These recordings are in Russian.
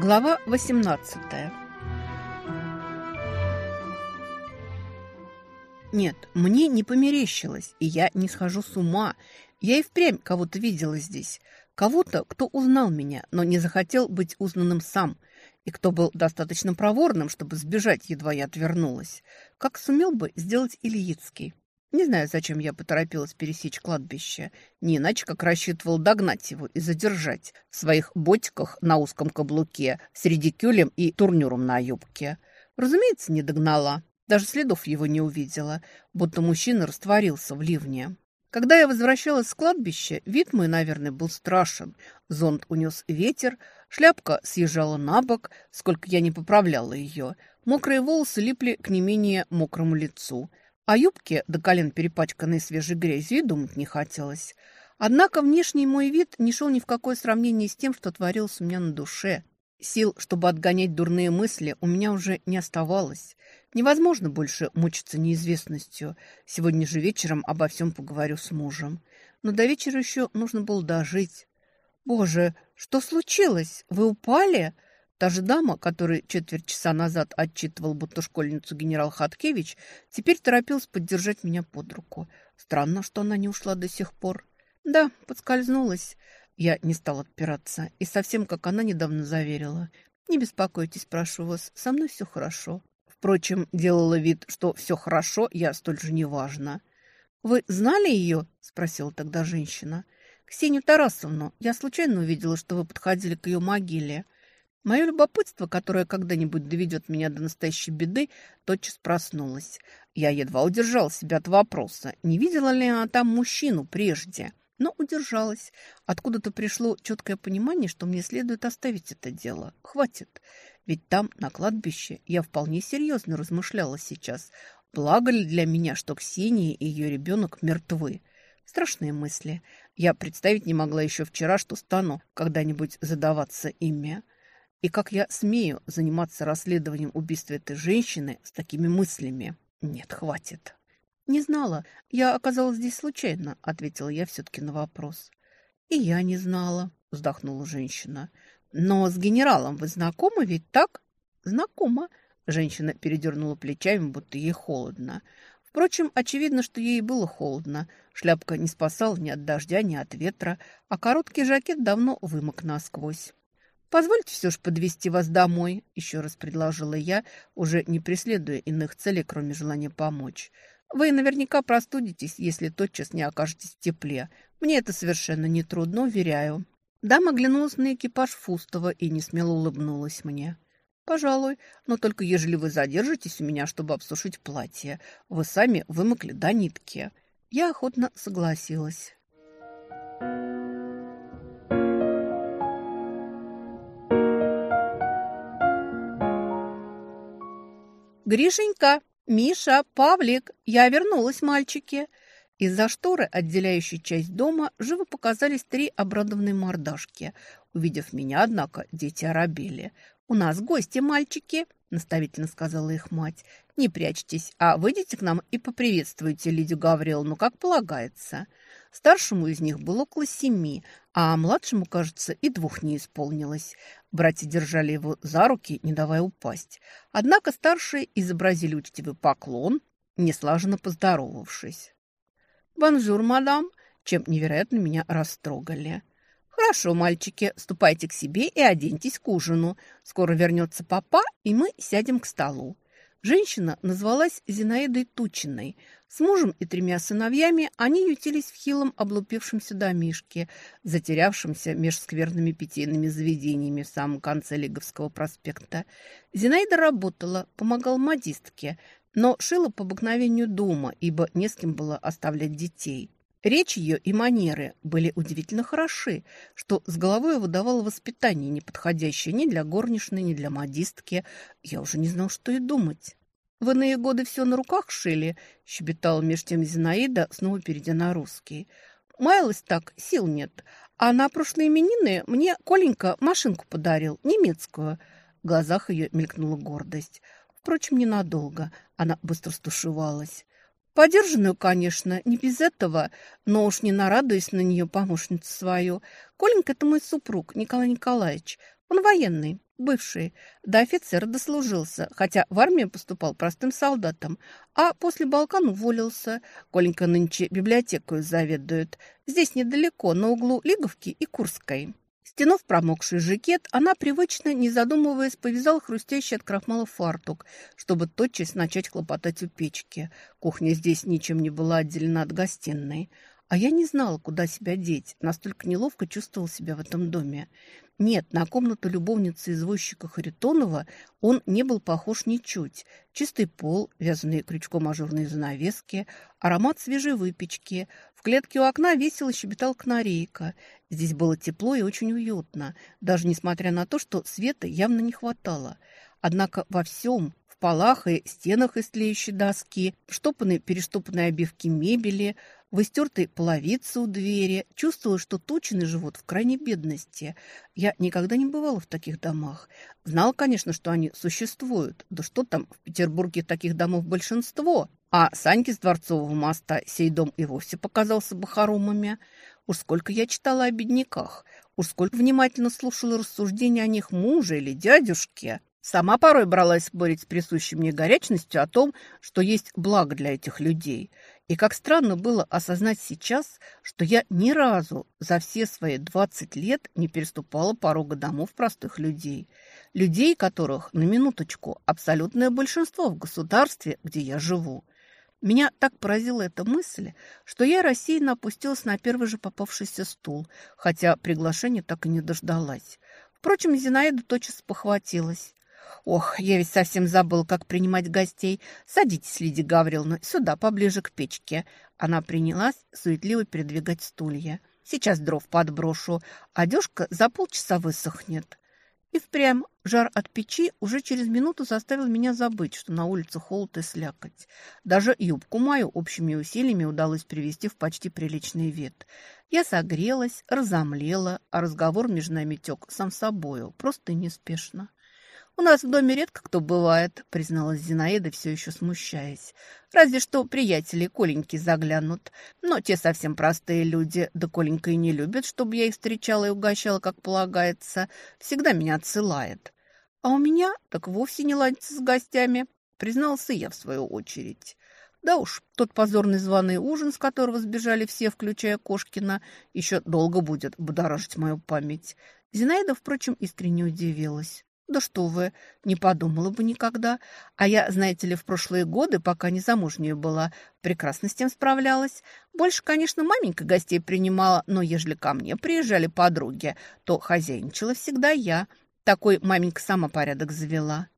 Глава 18 Нет, мне не померещилось, и я не схожу с ума. Я и впрямь кого-то видела здесь. Кого-то, кто узнал меня, но не захотел быть узнанным сам, и кто был достаточно проворным, чтобы сбежать, едва я отвернулась, как сумел бы сделать Ильицкий. Не знаю, зачем я поторопилась пересечь кладбище. Не иначе, как рассчитывал догнать его и задержать в своих ботиках на узком каблуке с редикюлем и турнюром на юбке. Разумеется, не догнала. Даже следов его не увидела, будто мужчина растворился в ливне. Когда я возвращалась с кладбища, вид мой, наверное, был страшен. Зонт унес ветер, шляпка съезжала на бок, сколько я не поправляла ее. Мокрые волосы липли к не менее мокрому лицу – о юбке, до колен перепачканной свежей грязью, думать не хотелось. Однако внешний мой вид не шел ни в какое сравнение с тем, что творилось у меня на душе. Сил, чтобы отгонять дурные мысли, у меня уже не оставалось. Невозможно больше мучиться неизвестностью. Сегодня же вечером обо всем поговорю с мужем. Но до вечера еще нужно было дожить. «Боже, что случилось? Вы упали?» Та же дама, которая четверть часа назад отчитывал будто школьницу генерал Хаткевич, теперь торопилась поддержать меня под руку. Странно, что она не ушла до сих пор. Да, подскользнулась. Я не стал отпираться. И совсем как она недавно заверила. Не беспокойтесь, прошу вас, со мной все хорошо. Впрочем, делала вид, что все хорошо, я столь же неважно. «Вы знали ее?» – спросила тогда женщина. «Ксению Тарасовну. Я случайно увидела, что вы подходили к ее могиле». Мое любопытство, которое когда-нибудь доведет меня до настоящей беды, тотчас проснулось. Я едва удержала себя от вопроса, не видела ли она там мужчину прежде, но удержалась. Откуда-то пришло четкое понимание, что мне следует оставить это дело. Хватит. Ведь там, на кладбище, я вполне серьезно размышляла сейчас. Благо ли для меня, что Ксения и ее ребенок мертвы? Страшные мысли. Я представить не могла еще вчера, что стану когда-нибудь задаваться ими. И как я смею заниматься расследованием убийства этой женщины с такими мыслями? Нет, хватит. Не знала. Я оказалась здесь случайно, ответила я все-таки на вопрос. И я не знала, вздохнула женщина. Но с генералом вы знакомы ведь так? Знакома. Женщина передернула плечами, будто ей холодно. Впрочем, очевидно, что ей было холодно. Шляпка не спасала ни от дождя, ни от ветра, а короткий жакет давно вымок насквозь. «Позвольте все же подвести вас домой», – еще раз предложила я, уже не преследуя иных целей, кроме желания помочь. «Вы наверняка простудитесь, если тотчас не окажетесь в тепле. Мне это совершенно нетрудно, уверяю». Дама оглянулась на экипаж Фустова и несмело улыбнулась мне. «Пожалуй, но только ежели вы задержитесь у меня, чтобы обсушить платье. Вы сами вымокли до нитки». Я охотно согласилась. «Гришенька! Миша! Павлик! Я вернулась, мальчики!» Из-за шторы, отделяющей часть дома, живо показались три обрадованные мордашки. Увидев меня, однако, дети оробели. «У нас гости, мальчики!» – наставительно сказала их мать. «Не прячьтесь, а выйдите к нам и поприветствуйте Лидию Гавриловну, как полагается». Старшему из них было около семи, а младшему, кажется, и двух не исполнилось. Братья держали его за руки, не давая упасть. Однако старшие изобразили учтивый поклон, неслаженно поздоровавшись. «Bonjour, madame!» чем невероятно меня растрогали. «Хорошо, мальчики, ступайте к себе и оденьтесь к ужину. Скоро вернется папа, и мы сядем к столу». Женщина назвалась Зинаидой Тучиной. С мужем и тремя сыновьями они ютились в хилом облупившемся домишке, затерявшемся меж скверными питейными заведениями в самом конце Лиговского проспекта. Зинаида работала, помогала модистке, но шила по обыкновению дома, ибо не с кем было оставлять детей. Речь ее и манеры были удивительно хороши, что с головой выдавало воспитание, неподходящее ни для горничной, ни для модистки. Я уже не знал, что и думать. «В иные годы все на руках шили», – щебетала меж тем Зинаида, снова перейдя на русский. «Маялась так, сил нет. А на прошлые именины мне Коленька машинку подарил, немецкую». В глазах ее мелькнула гордость. Впрочем, ненадолго. Она быстро стушевалась. Подержанную, конечно, не без этого, но уж не нарадуюсь на нее помощницу свою. Коленька – это мой супруг, Николай Николаевич. Он военный. Бывший. До офицера дослужился, хотя в армию поступал простым солдатом. А после Балкан уволился. Коленька нынче библиотеку заведует. Здесь недалеко, на углу Лиговки и Курской. Стянув промокший жакет, она привычно, не задумываясь, повязала хрустящий от крахмала фартук, чтобы тотчас начать хлопотать у печки. Кухня здесь ничем не была отделена от гостиной. А я не знала, куда себя деть, настолько неловко чувствовала себя в этом доме. Нет, на комнату любовницы извозчика Харитонова он не был похож ничуть. Чистый пол, вязаные крючком ажурные занавески, аромат свежей выпечки. В клетке у окна весело щебетал канарейка. Здесь было тепло и очень уютно, даже несмотря на то, что света явно не хватало. Однако во всем, в полах и стенах из тлеющей доски, штопанной перештопанной обивки мебели – в истертой половице у двери, чувствовала, что точно живут в крайней бедности. Я никогда не бывала в таких домах. Знала, конечно, что они существуют. Да что там, в Петербурге таких домов большинство. А Саньке с Дворцового моста сей дом и вовсе показался бы хоромами. Уж сколько я читала о бедняках, уж сколько внимательно слушала рассуждения о них мужа или дядюшке. Сама порой бралась спорить с присущей мне горячностью о том, что есть благо для этих людей. И как странно было осознать сейчас, что я ни разу за все свои 20 лет не переступала порога домов простых людей. Людей, которых, на минуточку, абсолютное большинство в государстве, где я живу. Меня так поразила эта мысль, что я рассеянно опустилась на первый же попавшийся стул, хотя приглашения так и не дождалась. Впрочем, Зинаида тотчас похватилась. «Ох, я ведь совсем забыл, как принимать гостей. Садитесь, Лидия Гавриловна, сюда, поближе к печке». Она принялась суетливо передвигать стулья. «Сейчас дров подброшу. Одежка за полчаса высохнет». И впрямь жар от печи уже через минуту заставил меня забыть, что на улице холод и слякоть. Даже юбку мою общими усилиями удалось привести в почти приличный вид. Я согрелась, разомлела, а разговор между нами тек сам собою, просто неспешно. «У нас в доме редко кто бывает», — призналась Зинаида, все еще смущаясь. «Разве что приятели Коленьки заглянут. Но те совсем простые люди, да Коленька и не любят, чтобы я их встречала и угощала, как полагается. Всегда меня отсылает. А у меня так вовсе не ладится с гостями», — признался я в свою очередь. Да уж, тот позорный званый ужин, с которого сбежали все, включая Кошкина, еще долго будет будоражить мою память. Зинаида, впрочем, искренне удивилась. «Да что вы, не подумала бы никогда. А я, знаете ли, в прошлые годы, пока не замужняя была, прекрасно с тем справлялась. Больше, конечно, маменька гостей принимала, но ежели ко мне приезжали подруги, то хозяйничала всегда я. Такой маменька сама порядок завела.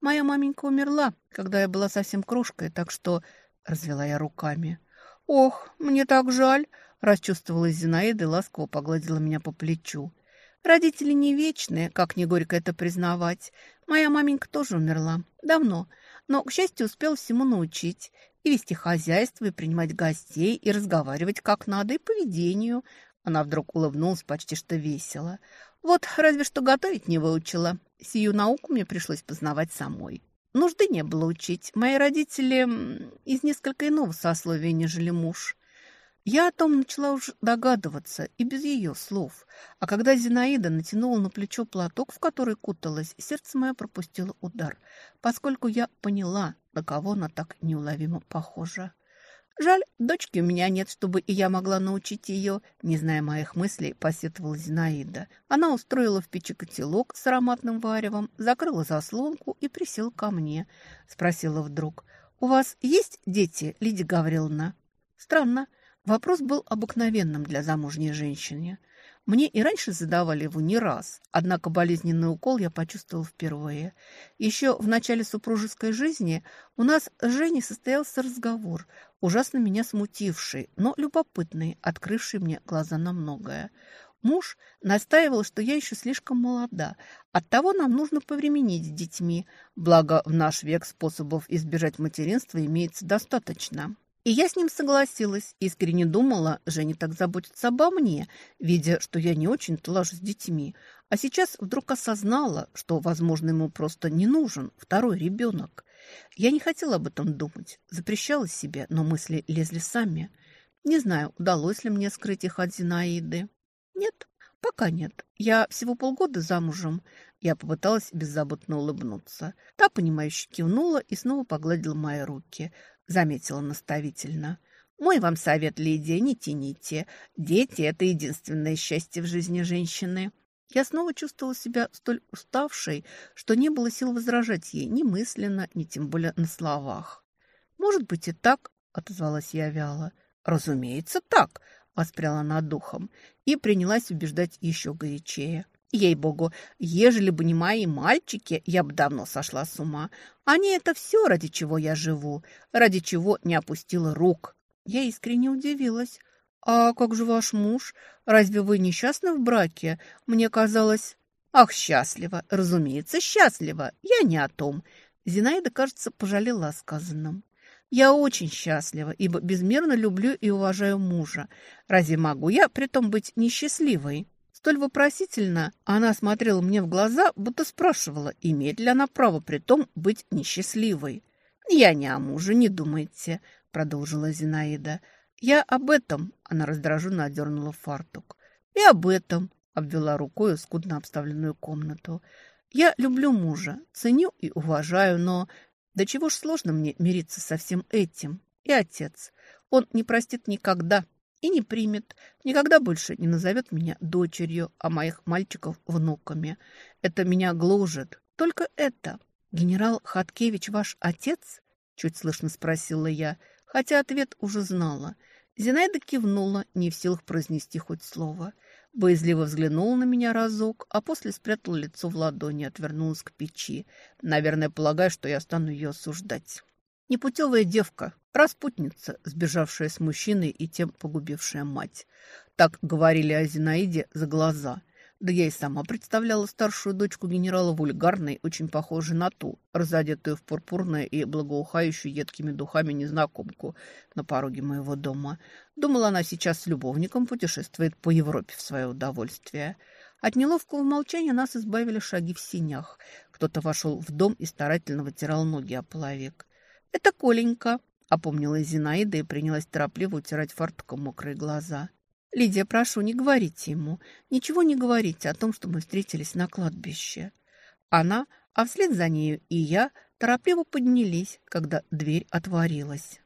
Моя маменька умерла, когда я была совсем крошкой, так что...» — развела я руками. «Ох, мне так жаль!» — расчувствовалась Зинаида и ласково погладила меня по плечу. Родители не вечные, как не горько это признавать. Моя маменька тоже умерла. Давно. Но, к счастью, успел всему научить. И вести хозяйство, и принимать гостей, и разговаривать как надо, и поведению. Она вдруг улыбнулась почти что весело. Вот разве что готовить не выучила. Сию науку мне пришлось познавать самой. Нужды не было учить. Мои родители из несколько иного сословия, нежели муж. Я о том начала уже догадываться и без ее слов. А когда Зинаида натянула на плечо платок, в который куталась, сердце мое пропустило удар, поскольку я поняла, на кого она так неуловимо похожа. Жаль, дочки у меня нет, чтобы и я могла научить ее. Не зная моих мыслей, посетовала Зинаида. Она устроила в печи котелок с ароматным варевом, закрыла заслонку и присела ко мне. Спросила вдруг, «У вас есть дети, Лидия Гавриловна?» Странно. Вопрос был обыкновенным для замужней женщины. Мне и раньше задавали его не раз, однако болезненный укол я почувствовал впервые. Еще в начале супружеской жизни у нас с Женей состоялся разговор, ужасно меня смутивший, но любопытный, открывший мне глаза на многое. Муж настаивал, что я еще слишком молода, оттого нам нужно повременить с детьми, благо в наш век способов избежать материнства имеется достаточно. И я с ним согласилась, искренне думала, Женя так заботится обо мне, видя, что я не очень-то лажу с детьми. А сейчас вдруг осознала, что, возможно, ему просто не нужен второй ребенок. Я не хотела об этом думать, запрещала себе, но мысли лезли сами. Не знаю, удалось ли мне скрыть их от Зинаиды. Нет, «Пока нет. Я всего полгода замужем». Я попыталась беззаботно улыбнуться. Та, понимающе кивнула и снова погладила мои руки. Заметила наставительно. «Мой вам совет, Лидия, не тяните. Дети – это единственное счастье в жизни женщины». Я снова чувствовала себя столь уставшей, что не было сил возражать ей ни мысленно, ни тем более на словах. «Может быть и так», — отозвалась я вяло. «Разумеется, так», — воспряла над духом и принялась убеждать еще горячее. Ей-богу, ежели бы не мои мальчики, я бы давно сошла с ума. Они это все, ради чего я живу, ради чего не опустила рук. Я искренне удивилась. «А как же ваш муж? Разве вы несчастны в браке? Мне казалось...» «Ах, счастливо! Разумеется, счастливо! Я не о том!» Зинаида, кажется, пожалела о сказанном. «Я очень счастлива, ибо безмерно люблю и уважаю мужа. Разве могу я при том быть несчастливой?» Столь вопросительно она смотрела мне в глаза, будто спрашивала, имеет ли она право при том быть несчастливой. «Я не о муже, не думайте», — продолжила Зинаида. «Я об этом», — она раздраженно одернула фартук. «И об этом», — обвела рукой скудно обставленную комнату. «Я люблю мужа, ценю и уважаю, но до чего ж сложно мне мириться со всем этим. И отец. Он не простит никогда и не примет, никогда больше не назовет меня дочерью, а моих мальчиков внуками. Это меня гложет. Только это. Генерал Хаткевич ваш отец?» Чуть слышно спросила я, хотя ответ уже знала — Зинаида кивнула, не в силах произнести хоть слово. Боязливо взглянула на меня разок, а после спрятала лицо в ладони, отвернулась к печи, наверное, полагая, что я стану ее осуждать. Непутевая девка, распутница, сбежавшая с мужчиной и тем погубившая мать. Так говорили о Зинаиде за глаза. Да я и сама представляла старшую дочку генерала вульгарной, очень похожей на ту, разодетую в пурпурное и благоухающую едкими духами незнакомку на пороге моего дома. Думала, она сейчас с любовником путешествует по Европе в свое удовольствие. От неловкого молчания нас избавили шаги в синях. Кто-то вошел в дом и старательно вытирал ноги о половик. «Это Коленька», — опомнилась Зинаида и принялась торопливо утирать фартуком мокрые глаза. «Лидия, прошу, не говорите ему, ничего не говорите о том, что мы встретились на кладбище». Она, а вслед за нею и я, торопливо поднялись, когда дверь отворилась.